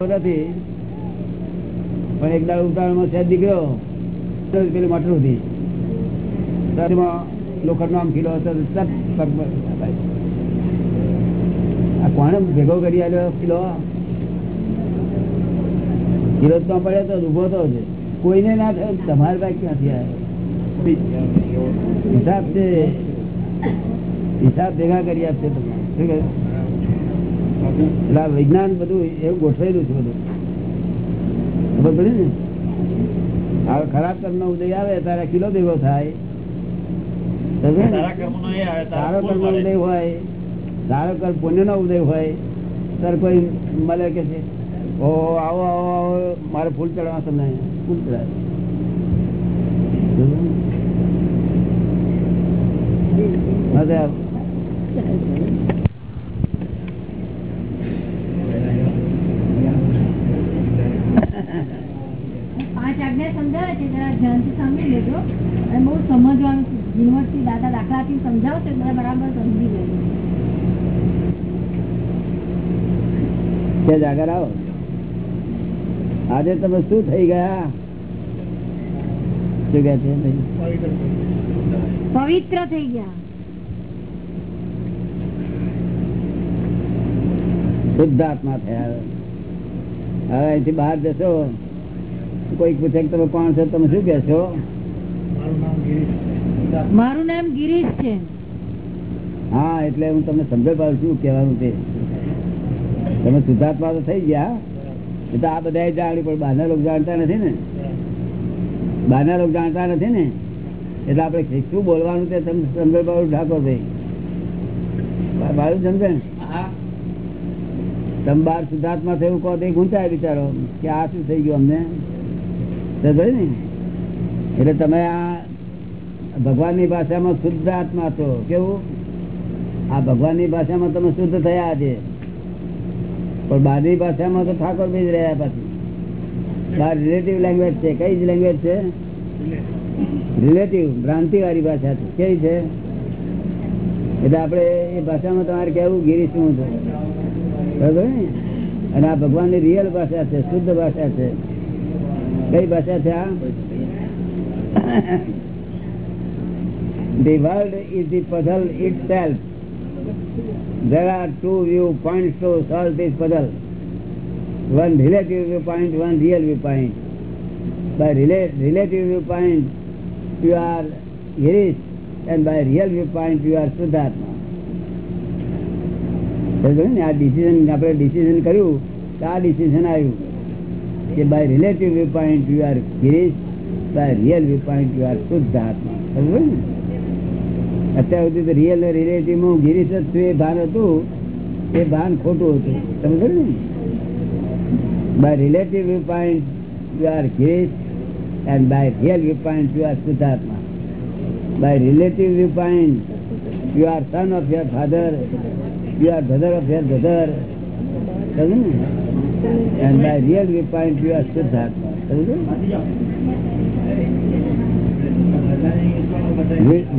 નથી. પણ એક દાડ ઉતાવળમાં છે, દીકરો. પેલી મટર હતી શરીરમાં લોખંડ આમ કિલો હતો. આ કોણે ભેગો કરી આવ્યો કિલો કિલો તો પડ્યો તો ઊભો તો છે. કોઈને ના થયો, તમારે ભાઈ ક્યાંથી આવ્યો હિસાબ છે. હિસાબ ભેગા કરી આપશે તમને શું એટલે વિજ્ઞાન બધું એવું ગોઠવેલું છે બધું. ખબર પડી ને? હવે ખરાબ કર્મ નો ઉદય આવે તારે કિલો ભેગો થાય. સારો કર્મ ઉદય હોય સારો કર્મ પુણ્ય નો ઉદય હોય ત્યારે કોઈ મળે કે છે? ઓ આવો આવો આવો મારે ફૂલ ચડવા તમને ફૂલ ચડાવે મજા આવે. પાંચ આજ્ઞા સમજાવે છે જરા ધ્યાનથી સાંભળી લેજો અને બહુ સમજવાનું છે દાદા દાખલાથી સમજાવશે બધા બરાબર સમજી જાગર આવો. આજે તમે શું થઈ ગયા? શું કે છે પવિત્ર થઈ ગયા. શુદ્ધ આત્મા થયા. હવે અહીંથી બહાર જશો. કોઈ પૂછે તમે કોણ છો? તમે શું કહેશો મારું નામ ગિરીશ. છે. હા એટલે હું તમને સમજ પાડું છું કેવાનું તે તમે સુધાર્થમાં તો થઈ ગયા. એ તો આ બધા જાણી પણ બહારના લોકો જાણતા નથી ને. બહારના લોકો જાણતા નથી ને. એટલે આપણે શું બોલવાનું તે તમે સમજ પાડું ઠાકોર ભાઈ. બાળું સમજે ને? તમે બાર શુદ્ધાત્મા થયું કહો તો ગુંચાય બિચારો. કે આ શું થઈ ગયું અમને? તો ને? એટલે તમે આ ભગવાનની ભાષામાં શુદ્ધ આત્મા છો કેવું? આ ભગવાનની ભાષામાં તમે શુદ્ધ થયા છે. પણ બહારની ભાષામાં તો ઠાકોર બીજ રહ્યા પાછી. બહાર રિલેટિવ લેંગ્વેજ છે. કઈ જ લેંગ્વેજ છે? રિલેટિવ ભ્રાંતિ વાળી ભાષા છે. કેવી છે? એટલે આપણે એ ભાષામાં તમારે કેવું ગીરી શું છે? બરાબર અને આ ભગવાનની રિયલ ભાષા છે, શુદ્ધ ભાષા છે. કઈ ભાષા છે આ? The world is the puzzle itself. There are two viewpoints to solve this puzzle. One relative viewpoint, one real viewpoint. By rela- relative viewpoint, you are Girish, and by real viewpoint, you are Siddhartha. ને આ decision આપણે decision કર્યું તો આ decision આવ્યું કે by relative view point you are Girish by real view point you are શુદ્ધ આત્મા સમજો ને અત્યાર સુધી તો રિયલ રિલેટિવ ગિરીશ એ ભાન હતું, એ ભાન ખોટું હતું સમજો ને by relative view point you are Girish and by real view point you are શુદ્ધાત્મા by relative view point you are son of your father you are brother of your brother. સમજ ને? એન્ડ બાય રિયલ viewpoint, you you are સમજ્યું? Re-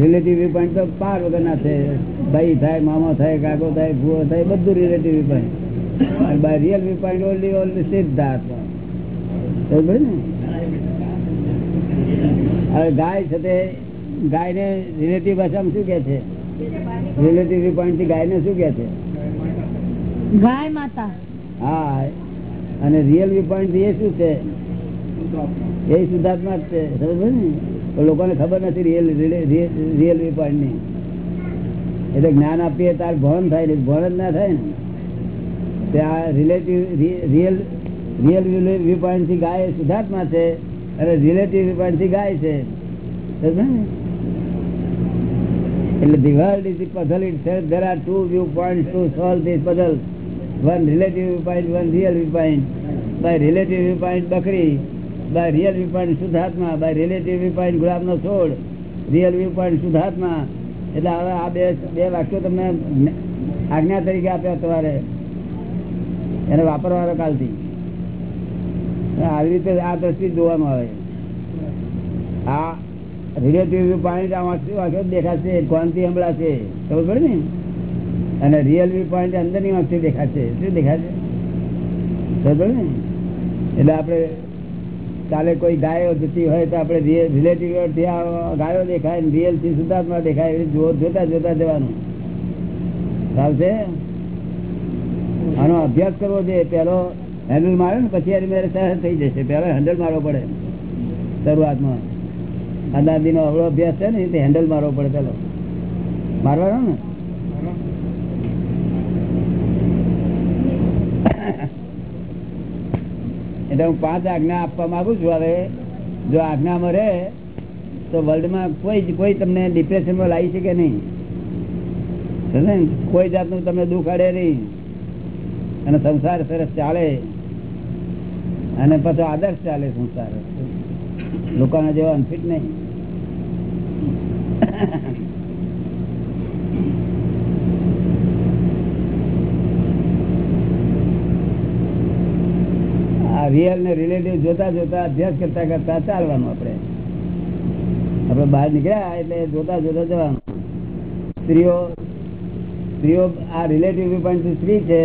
relative viewpoint તો પાર વગરના છે. ભાઈ થાય મામો થાય કાકો થાય ભૂવો થાય બધું relative viewpoint. And by real only only only સિદ્ધાર્થ ને? હવે ગાય છે તે ગાયને રિલેટિવ ભાષામાં શું કે છે? રિલેટિવ પોઈન્ટથી ગાયને શું કે છે? ગાય માતા. હા અને રિયલ વ્યૂ પોઈન્ટ એ શું છે? એ શુદ્ધાત્મા જ છે. સમજો ને? પણ લોકોને ખબર નથી રિયલ રિયલ વ્યૂ પોઈન્ટની એટલે જ્ઞાન આપીએ તાર ભણ થાય ભણ જ ના થાય ને તે આ રિલેટિવ રિયલ રિયલ વ્યૂ પોઈન્ટથી ગાય શુદ્ધાત્મા છે અને રિલેટિવ વ્યૂ પોઈન્ટથી ગાય છે સમજો ને એટલે the world is the puzzle itself. There are two viewpoints to solve this puzzle. One relative viewpoint, one real viewpoint. By relative viewpoint, Bakri. By real viewpoint, Sudhatma. By relative viewpoint, ગુલાબનો છોડ. Real view point શુદ્ધાત્મા એટલે હવે આ બે બે વાક્યો તમને આજ્ઞા તરીકે આપ્યા તમારે એને વાપરવાનો કાલથી આવી રીતે આ દ્રષ્ટિ જોવાનું આવે આ રિલેટિવ વ્યૂ પોઈન્ટ આ વાંચી વાંખ્યો દેખાશે કોણથી હમળાશે ખબર પડે ને અને રિયલ વ્યૂ પોઈન્ટ અંદરની વાંચતી દેખાશે શું દેખાશે સમજો ને એટલે આપણે કાલે કોઈ ગાયો જતી હોય તો આપણે રિલેટિવ ગાયો દેખાય રિયલથી સુધાર્થમાં દેખાય જોતા જોતા જવાનું. ચાલશે? આનો અભ્યાસ કરવો જોઈએ. પેલો હેન્ડલ મારે ને પછી એની મેરે થઈ જશે. પેલો હેન્ડલ મારવો પડે શરૂઆતમાં. અદાદી નો અવળો અભ્યાસ છે ને તે હેન્ડલ મારવો પડે પેલો. મારવાનો ને? એટલે હું પાંચ આજ્ઞા આપવા માંગુ છું હવે. જો આજ્ઞામાં રહે, તો વર્લ્ડમાં કોઈ કોઈ તમને ડિપ્રેશનમાં લાવી શકે નહીં? કોઈ જાતનું તમને દુઃખ અડે નહીં. અને સંસાર સરસ ચાલે. અને પછી આદર્શ ચાલે સંસાર. લોકોના જેવા અનફિટ નહીં આ રિયલ ને રિલેટિવ જોતા જોતા અભ્યાસ કરતા કરતા ચાલવાનું આપણે. આપણે બહાર નીકળ્યા એટલે જોતા જોતા જવાનું. સ્ત્રીઓ સ્ત્રીઓ આ રિલેટિવ વ્યૂ પોઈન્ટથી સ્ત્રી છે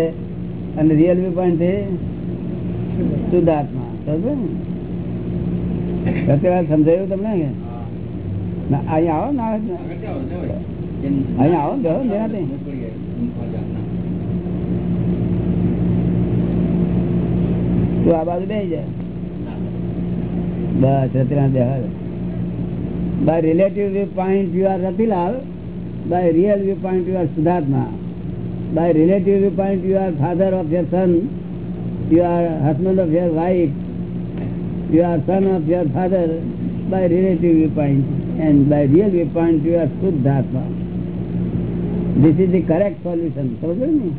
અને રિયલ વ્યૂ પોઈન્ટથી શુદ્ધાત્મા. સત્યવાદ સમજાયું તમને કે? ના, અહીંયા આવો ને અહીંયા આવો ને જેનાથી. તું આ બાજુ બે જાય. બસ, Ratilal by relative view point you are Ratilal by real view point you are સિદ્ધાર્થમાં by relative view point you are father of your son you are husband of your wife son of son father by relative view point and by real view point you are Shuddhatma. This is the correct solution સમજો ને?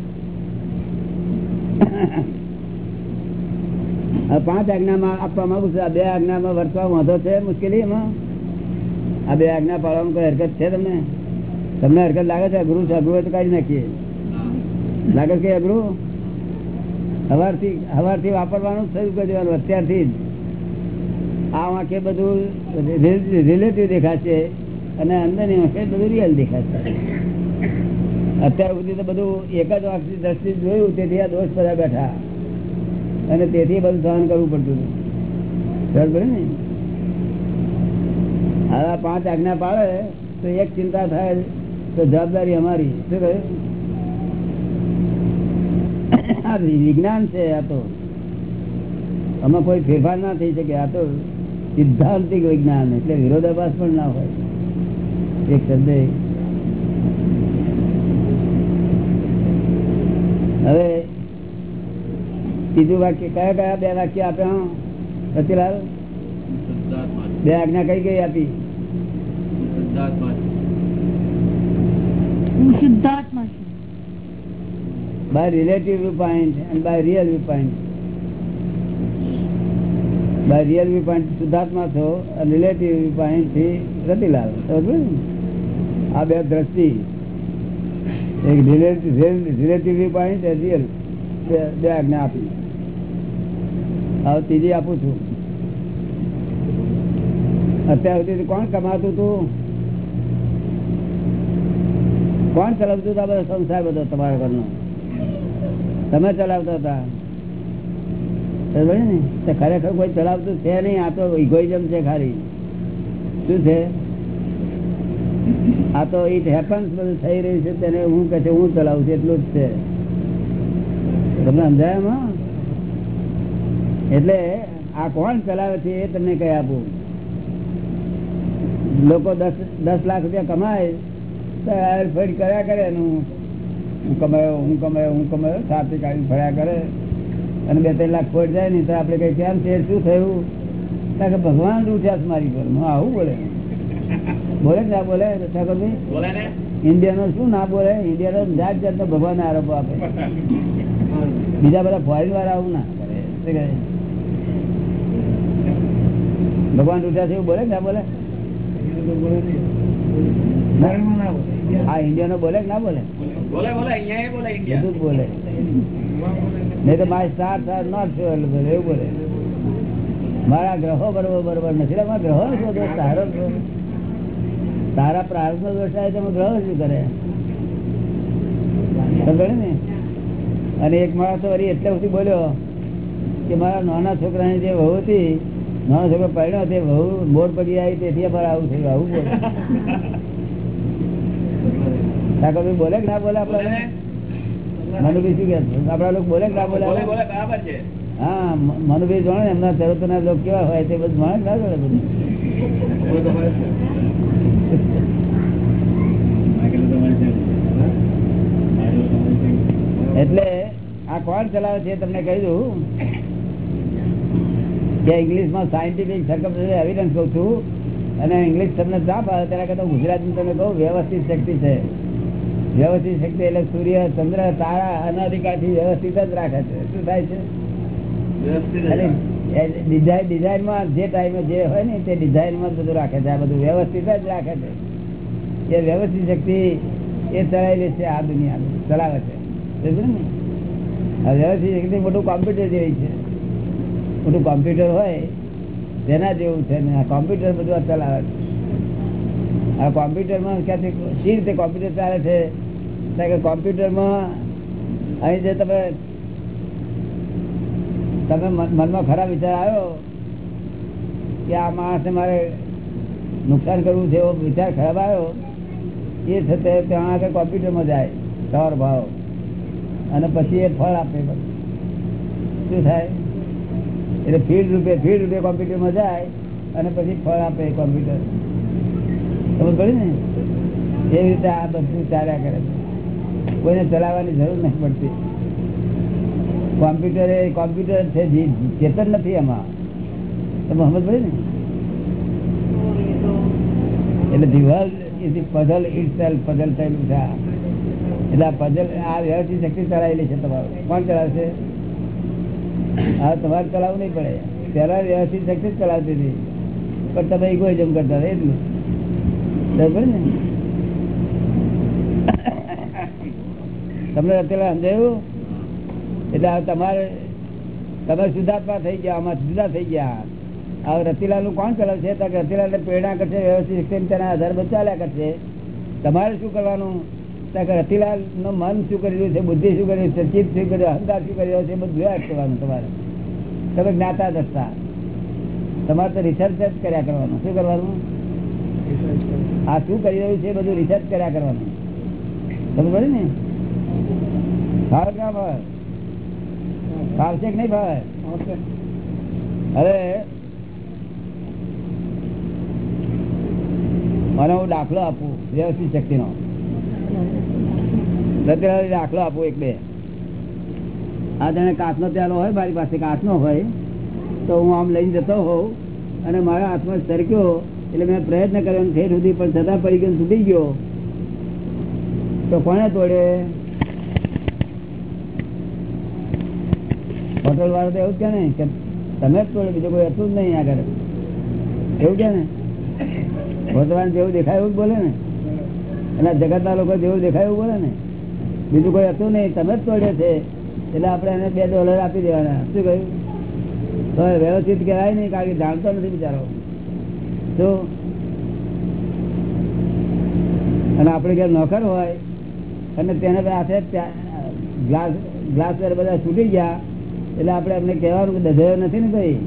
પાંચ આજ્ઞામાં આપવા માંગુ છું આ બે આજ્ઞામાં વર્તવા વાંધો છે? મુશ્કેલી એમાં? આ બે આજ્ઞા પાડવાનું કોઈ હરકત છે તમને? તમને હરકત લાગે છે? અઘરું છે? અઘરું તો કાઢી નાખીએ. લાગે કે અઘરું? હવારથી હવારથી વાપરવાનું થયું કરી દેવાનું અત્યારથી જ? આ વાંખે બધું રિલેટિવ દેખાશે અને અંદરની વાંકે બધું રિયલ દેખાશે. અત્યાર સુધી તો બધું એક જ વાંખની દ્રષ્ટિ જોયું, તેથી આ દોષ બધા બેઠા. અને તેથી બધું સહન કરવું પડતું હતું. હવે પાંચ આજ્ઞા પાડે તો એક ચિંતા થાય તો જવાબદારી અમારી. શું કહ્યું? વિજ્ઞાન છે આ તો. આમાં કોઈ ફેરફાર ના થઈ શકે. આ તો સિદ્ધાંતિક વિજ્ઞાન, એટલે વિરોધાભાસ પણ ના હોય. એક શબ્દ હવે ત્રીજું વાક્ય કયા કયા બે વાક્ય આપ્યા સતીલાલ બે આજ્ઞા કઈ કઈ આપી by relative viewpoint and by real viewpoint. By real viewpoint શુદ્ધાત્મા છો relative viewpoint થી રતિલાલ? આ બે દ્રષ્ટિ એક રિલેટિવ real બે બે આજ્ઞા આપી હવે ત્રીજી આપું છું. અત્યાર સુધી કોણ કમાતું હતું કોણ ચલાવતું હતું બધો સંસાર બધો તમારા ઘરનો? તમે ચલાવતા હતા. ખરેખર કોઈ ચલાવતું છે નહીં, આ તો ઇગોઇઝમ છે ખાલી. શું છે? આ તો ઇટ હેપન્સ બધું થઈ રહ્યું છે, તેને હું કે છે, હું ચલાવું છું, એટલું જ છે. તમને સમજાય એમાં? એટલે આ કોણ ચલાવે છે એ તમને કઈ આપું. લોકો દસ દસ લાખ રૂપિયા કમાય તો ફેડ કર્યા કરે એનું હું કમાયો હું કમાયો હું કમાયો સાથે કાઢી ફર્યા કરે. અને બે ત્રણ લાખ ખોટ જાય ને તો આપણે કઈ કેમ છે શું થયું? કે ભગવાન રૂઠ્યા મારી પર. હું આવું બોલે. બોલે ના બોલે ઠાકોરભાઈ ઇન્ડિયનો શું ના બોલે? ઇન્ડિયનો જાત જાતનો ભગવાન આરોપો આપે. બીજા બધા ફોરેન વાળા આવું ના કરે? ભગવાન રૂઠ્યા છે એવું બોલે ના બોલે? આ ઇન્ડિયનો બોલે ના બોલે? બોલે નહીં તો મારે સ્ટાર સ્ટાર નોટ બોલે એવું બોલે. મારા ગ્રહો બરોબર બરોબર નથી. મારા ગ્રહો શું દોષ તારો તારા પ્રાર્થ નો દોષ આવે તો ગ્રહો શું કરે? સમજે ને? અને એક માણસ વળી એટલે સુધી બોલ્યો કે મારા નાના છોકરાની જે વહુ હતી નાનો છોકરો પડ્યો તે બહુ બોર પડી આવી તેથી અમારે આવું થયું આવું બોલે. બોલે કે ના બોલે આપડે મનુભાઈ શું કે આપડા લોકો બોલે કે ના બોલે? બોલે બોલે બરાબર છે. હા મનુભાઈ જાણે ને એમના તરતના લોકો કેવા હોય તે બધું જાણે ના. એટલે આ કોણ ચલાવે છે? તમને કહી દઉં. કે ઇંગ્લિશમાં સાયન્ટિફિક સરકમ એવિડન્સ કહું છું અને ઇંગ્લિશ તમને ના પાડે તેના કરતા ગુજરાતી તમે કહો વ્યવસ્થિત શક્તિ છે. વ્યવસ્થિત શક્તિ એટલે સૂર્ય ચંદ્ર તારા અનાધિકારથી વ્યવસ્થિત જ રાખે છે. શું થાય છે? જ ડિઝાઇન ડિઝાઇનમાં ટાઈમે જે હોય ને તે ડિઝાઇનમાં બધું રાખે છે. આ બધું વ્યવસ્થિત જ રાખે છે. એ વ્યવસ્થિત શક્તિ એ ચલાવેલી છે આ દુનિયા ચલાવે છે. ને? વ્યવસ્થિત શક્તિ મોટું કોમ્પ્યુટર જેવી છે. મોટું કોમ્પ્યુટર હોય તેના જેવું છે ને, આ કોમ્પ્યુટર બધું ચલાવે છે. આ કોમ્પ્યુટરમાં ક્યાંથી સી રીતે કોમ્પ્યુટર ચાલે છે? કારણ કે કોમ્પ્યુટરમાં અહીં જે તમે તમે મનમાં ખરાબ વિચાર આવ્યો કે આ માણસને મારે નુકસાન કરવું છે એવો વિચાર ખરાબ આવ્યો, એ છે તે ત્યાં આગળ કોમ્પ્યુટરમાં જાય સવાર ભાવ અને પછી એ ફળ આપે. શું થાય? એટલે ફીડ રૂપે ફીડ રૂપે કોમ્પ્યુટરમાં જાય અને પછી ફળ આપે કોમ્પ્યુટર. ખબર પડી ને? એવી રીતે આ બધું ચાલ્યા કરે કોઈને ચલાવવાની જરૂર નથી પડતી. કોમ્પ્યુટર એ કોમ્પ્યુટર છે જે ચેતન નથી એમાં તમે સમજ પડી ને? એટલે દિવાલ પઝલ ઇટ સેલ્ફ પઝલ થયેલું છે. એટલે આ પઝલ આ વ્યવસ્થિત શક્તિ ચલાવેલી છે તમારું. કોણ ચલાવશે? આ તમારે ચલાવવું નહીં પડે. પેલા વ્યવસ્થિત શક્તિ ચલાવતી હતી. પણ તમે ઇગોઇઝમ કરતા હતા, એટલું. બરાબર ને? તમને અત્યારે સમજાયું? એટલે તમારે, તમે સુધાર્થમાં થઈ ગયા, આમાં જુદા થઈ ગયા. હવે રતિલાલનું કોણ ચલાવશે તો કે રતિલાલ ને પ્રેરણા કરશે, વ્યવસ્થિત તેના આધાર પર કરશે. તમારે શું કરવાનું? કે રતિલાલનું મન શું કરી રહ્યું છે? બુદ્ધિ શું કરી રહ્યું છે? ચિત્ત શું કર્યું અહંકાર શું કરી રહ્યો છે? બધું જોયા કરવાનું તમારે. તમે જ્ઞાતા દસતા તમારે તો રિસર્ચ જ કર્યા કરવાનું. શું કરવાનું? આ શું કરી રહ્યું છે બધું રિસર્ચ કર્યા કરવાનું. તમે પડી ને? ભાવ ક્યાં ભાવ? ભાવશે કે નહીં ભાવ? અરે મને હું દાખલો આપું વ્યવસ્થિત શક્તિનો. નો દાખલો આપું એક બે. આ જાણે કાચનો પ્યાલો હોય, મારી પાસે કાચનો હોય, તો હું આમ લઈને જતો હોઉં અને મારા હાથમાં સરક્યો એટલે મેં પ્રયત્ન કર્યો અને સુધી પણ છતાં પડી ને ગયો. તો કોને તોડે હોટલ વાળો તો એવું કે ને કે તમે જ તોડે બીજું કોઈ હતું જ નહીં આગળ એવું કે ને? ભગવાન જેવું દેખાય એવું બોલે ને? અને જગતના લોકો જેવું દેખાય એવું બોલે ને? બીજું કોઈ હતું નહીં, તમે જ તોડે છે. એટલે આપણે એને બે ડોલર આપી દેવાના. શું કહ્યું? તો વ્યવસ્થિત કહેવાય નહીં, કારણ કે જાણતો નથી બિચારો. તો અને આપણે ઘેર નોકર હોય, અને તેને પાસે ગ્લાસ ગ્લાસ બધા છૂટી ગયા, એટલે આપણે એમને કહેવાનું કે દધાયો નથી ને ભાઈ?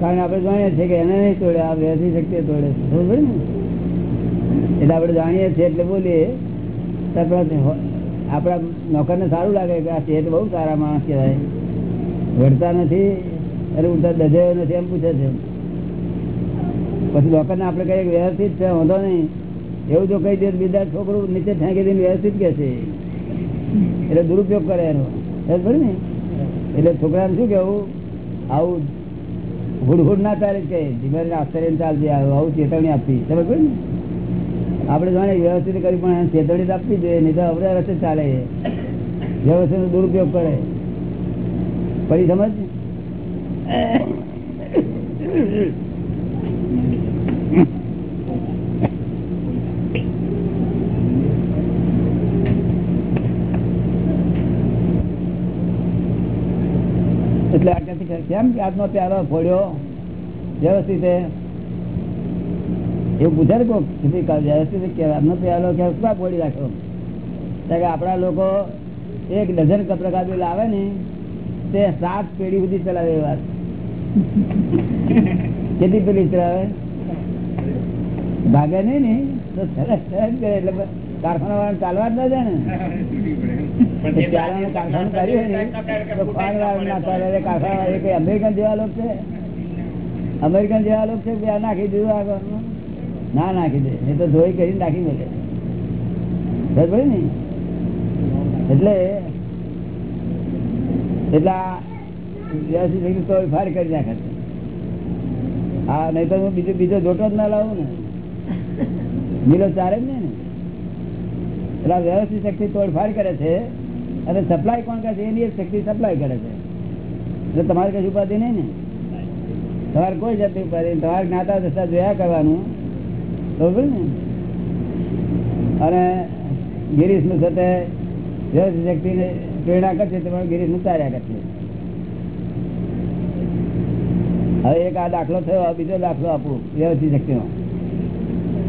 કારણ કે આપણે જાણીએ છીએ કે એને નહીં તોડે, આ વ્યવસ્થિત શક્તિ તોડે છે. ખબર ને? એટલે આપણે જાણીએ છીએ એટલે બોલીએ. તો આપણા નોકર નોકરને સારું લાગે કે આ શેઠ બહુ સારા માણસ કહેવાય. વળતા નથી, અરે ઉલટા દજાયો નથી એમ પૂછે છે. પછી નોકરને આપણે કહીએ વ્યવસ્થિત છે, વાંધો નહીં. એવું જો કહી દે બીજા છોકરું નીચે ફેંકી દઈને વ્યવસ્થિત કે છે. એટલે દુરુપયોગ કરે એનો. ને? એટલે છોકરાને શું કેવું આવું હુડહુડ ના ચાલે કે, ધીમે આશ્ચર્ય ચાલતી આવે ચેતવણી આપવી સમજ ને? આપણે જાણે વ્યવસ્થિત કરી, પણ ચેતવણી આપવી જોઈએ, નહીં તો અવરા રસ્તે ચાલે. વ્યવસ્થિત દુરુપયોગ કરે. પડી સમજ? કેમ કે આજનો પ્યારો ફોડ્યો? વ્યવસ્થિત? એવું પૂછે ને શું રાખ્યો કે આપણા લોકો એક ડઝન કપડા લાવે ને તે સાત પેઢી સુધી ચલાવે વાત. કેટલી પેઢી ચલાવે? ભાગે નહીં ને તો સરસ સરસ કરે એટલે કારખાના વાળા ચાલવા જ ના જાય ને. કારખાનું કર્યું ને કારખાના અમેરિકન જેવા લોકો છે? અમેરિકન જેવા લોકો છે નાખી દીધું આગળ ના નાખી દે. એ તો ધોઈ કરીને નાખી દે બરાબર ને? એટલે એટલે તો ફાર કરી નાખે. હા નહીં તો હું બીજો બીજો જોટો જ ના લાવું ને. મિલો ચારે જ નહીં ને. એટલે વ્યવસ્થિત શક્તિ તોડફાડ કરે છે. અને સપ્લાય કોણ કરે છે એની શક્તિ સપ્લાય કરે છે. એટલે તમારે કશું ઉપાધિ નહીં ને. તમારે કોઈ જતી ઉપાધિ તમારે જ્ઞાતા દશા જોયા કરવાનું. અને ગિરીશનું સાથે વ્યક્તિ ને પ્રેરણા કરશે તમારે ગિરીશનું કરશે. હવે એક આ દાખલો થયો બીજો દાખલો આપું, વ્યવસ્થિત શક્તિનો.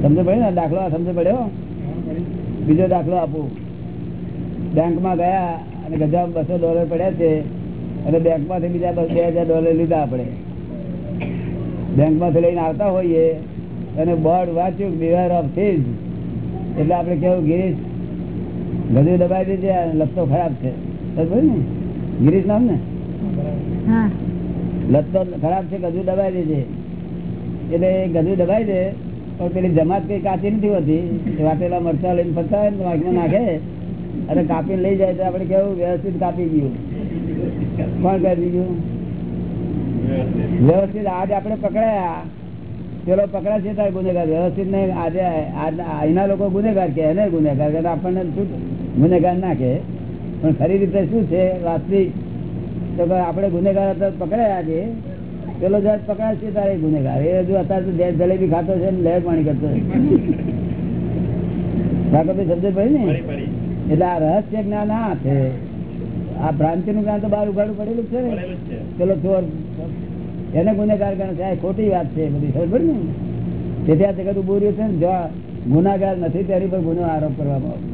સમજ પડ્યો ને દાખલો? સમજ પડ્યો? બીજો દાખલો આપું. બેંકમાં ગયા અને ગજા બસો ડોલર પડ્યા છે અને બેંકમાંથી બીજા બે હજાર ડોલર લીધા આપણે. બેંકમાંથી લઈને આવતા હોઈએ અને બોર્ડ વાંચ્યું બિહાર ઓફ સીઝ એટલે આપણે કેવું ગિરીશ ગજુ દબાઈ દીધે લત્તો ખરાબ છે. ને. ગિરીશ નામ ને? લત્તો ખરાબ છે ગધું દબાઈ દેજે. એટલે ગધું દબાઈ દે પણ પેલી જમાત કઈ કાચી નથી હોતી. વાટેલા મરચા લઈને ફરતા હોય ને તો વાંકમાં નાખે અને કાપીને લઈ જાય તો આપણે કેવું વ્યવસ્થિત કાપી ગયું. કોણ કરી દીધું વ્યવસ્થિત. આજે આપણે પકડાયા. પેલો પકડાશે તારે ગુનેગાર. વ્યવસ્થિત નહીં આજે અહીંના લોકો ગુનેગાર કે એને ગુનેગાર કે આપણને શું ગુનેગાર ના કે પણ ખરી રીતે શું છે વાસ્તવિક? તો આપણે ગુનેગાર હતા પકડાયા આજે. પેલો જજ પકડાશે તારે ગુનેગાર. એ હજુ અત્યારે તો જલેબી ખાતો છે ને લહેર પાણી કરતો ભાઈ સમજે પડી ને? એટલે આ રહસ્ય જ્ઞાન આ છે. આ ભ્રાંતિ નું જ્ઞાન તો બહાર ઉગાડું પડેલું છે ને. પેલો ચોર એને ગુનેગાર ગણે છે ખોટી વાત છે, બધી ખબર ને? તેથી આ જગત ઉભું છે ને, જો ગુનાગાર નથી, તેની પર ગુનો આરોપ કરવામાં આવે